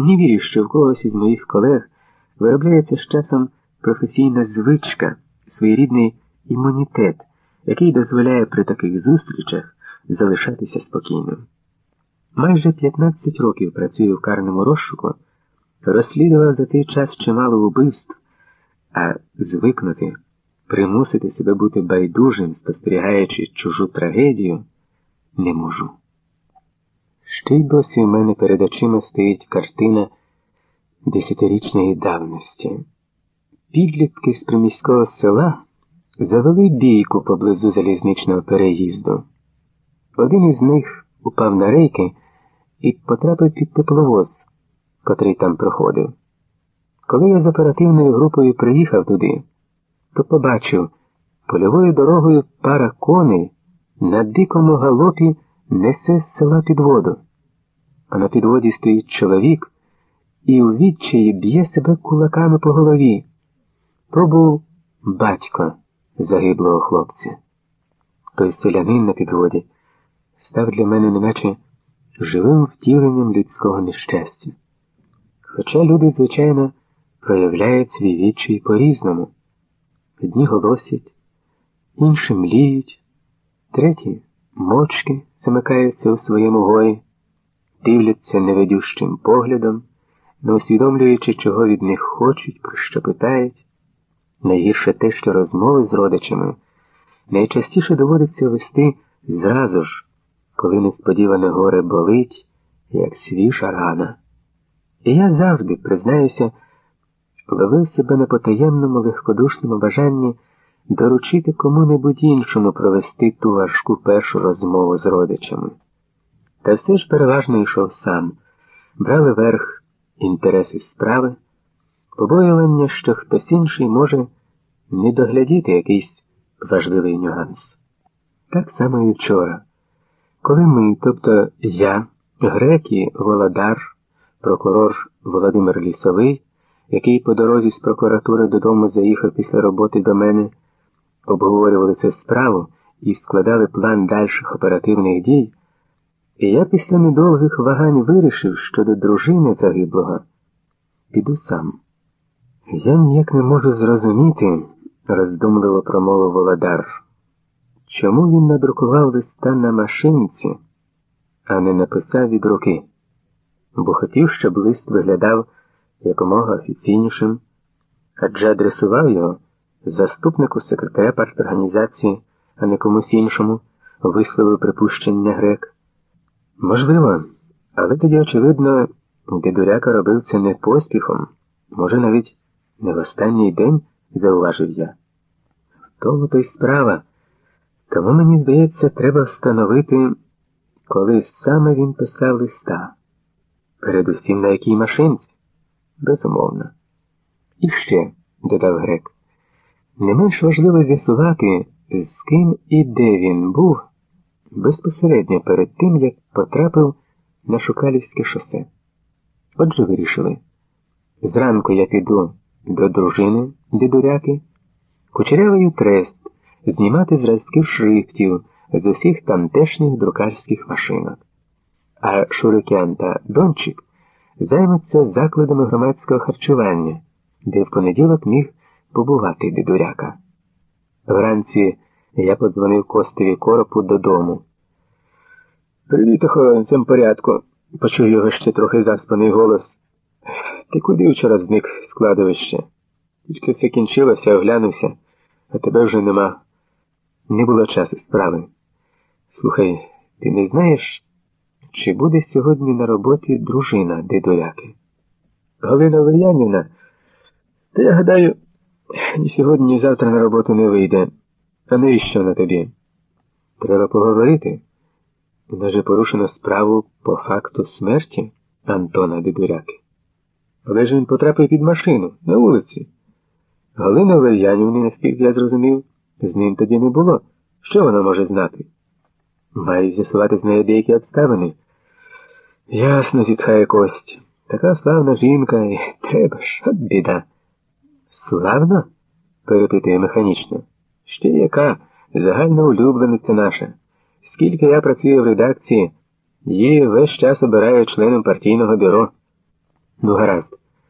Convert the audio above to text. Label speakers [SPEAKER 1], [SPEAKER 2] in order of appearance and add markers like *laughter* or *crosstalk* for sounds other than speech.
[SPEAKER 1] Не вірю, що в когось із моїх колег виробляється з часом професійна звичка, своєрідний імунітет, який дозволяє при таких зустрічах залишатися спокійним. Майже 15 років працюю в карному розшуку, розслідував за той час чимало убивств, а звикнути, примусити себе бути байдужим, спостерігаючи чужу трагедію, не можу. Ще й досі в мене перед очима стоїть картина десятирічної давності. Підлітки з приміського села завели бійку поблизу залізничного переїзду. Один із них упав на рейки і потрапив під тепловоз, котрий там проходив. Коли я з оперативною групою приїхав туди, то побачив польовою дорогою пара коней на дикому галопі несе з села під воду, а на підводі стоїть чоловік і у відчаї б'є себе кулаками по голові. То був батько загиблого хлопця. Той селянин на підводі став для мене неначе живим втіленням людського нещастя. Хоча люди, звичайно, проявляють свій відчай по-різному. Одні голосять, інші мліють, треті мочки замикаються у своєму гої, дивляться невидющим поглядом, не усвідомлюючи, чого від них хочуть, про що питають. Найгірше те, що розмови з родичами найчастіше доводиться вести зразу ж, коли несподіване горе болить, як свіжа рана. І я завжди, признаюся, ловив себе на потаємному легкодушному бажанні доручити кому-небудь іншому провести ту важку першу розмову з родичами. Та все ж переважно йшов сам, брали верх інтереси справи, побоювання, що хтось інший може не доглядіти якийсь важливий нюанс. Так само і вчора, коли ми, тобто я, греки, Володар, прокурор Володимир Лісовий, який по дорозі з прокуратури додому заїхав після роботи до мене, обговорювали цю справу і складали план дальших оперативних дій, і я після недовгих вагань вирішив, що до дружини загиблого піду сам. Я ніяк не можу зрозуміти, роздумливо промовив Володар, чому він надрукував листа на машинці, а не написав від руки, бо хотів, щоб лист виглядав якомога офіційнішим, адже адресував його заступнику секретаря парторганізації, а не комусь іншому, висловив припущення грек. Можливо, але тоді, очевидно, дедуряка робив це не поспіхом, може, навіть не в останній день, зауважив я. В тому то й справа. Тому мені здається, треба встановити, коли саме він писав листа. Передусім на якій машинці? Безумовно. І ще, додав грек, не менш важливо з'ясувати, з ким і де він був безпосередньо перед тим, як потрапив на Шукалівське шосе. Отже, вирішили. Зранку я піду до дружини дедуряки, кучерявою трест, знімати зразки шрифтів з усіх тамтешніх друкарських машинок. А Шурикян та Дончик займуться закладами громадського харчування, де в понеділок міг побувати дедуряка. Вранці я подзвонив Костеві коропу додому. Привіт, охоронцям порядку, почув його ще трохи заспаний голос. Ти куди вчора зник складовище? Тільки все кінчилося, оглянувся, а тебе вже нема. Не було часу справи. Слухай, ти не знаєш, чи буде сьогодні на роботі дружина дедоляки? Галина Леянівна, та я гадаю, ні сьогодні, ні завтра на роботу не вийде. А навіщо на тобі? Треба поговорити. Вона же порушено справу по факту смерті Антона Дедуряки. Але ж він потрапив під машину на вулиці. Галина Вельянівни, наскільки я зрозумів, з ним тоді не було. Що вона може знати? Маю з'ясувати з нею деякі обставини. Ясно, зітхає кость. Така славна жінка і *laughs* треба ж, от біда. Славна? перепитує механічно. Ще яка загальна улюблениця наша. Скільки я працюю в редакції, її весь час обираю членом партійного бюро. Ну, гаразд.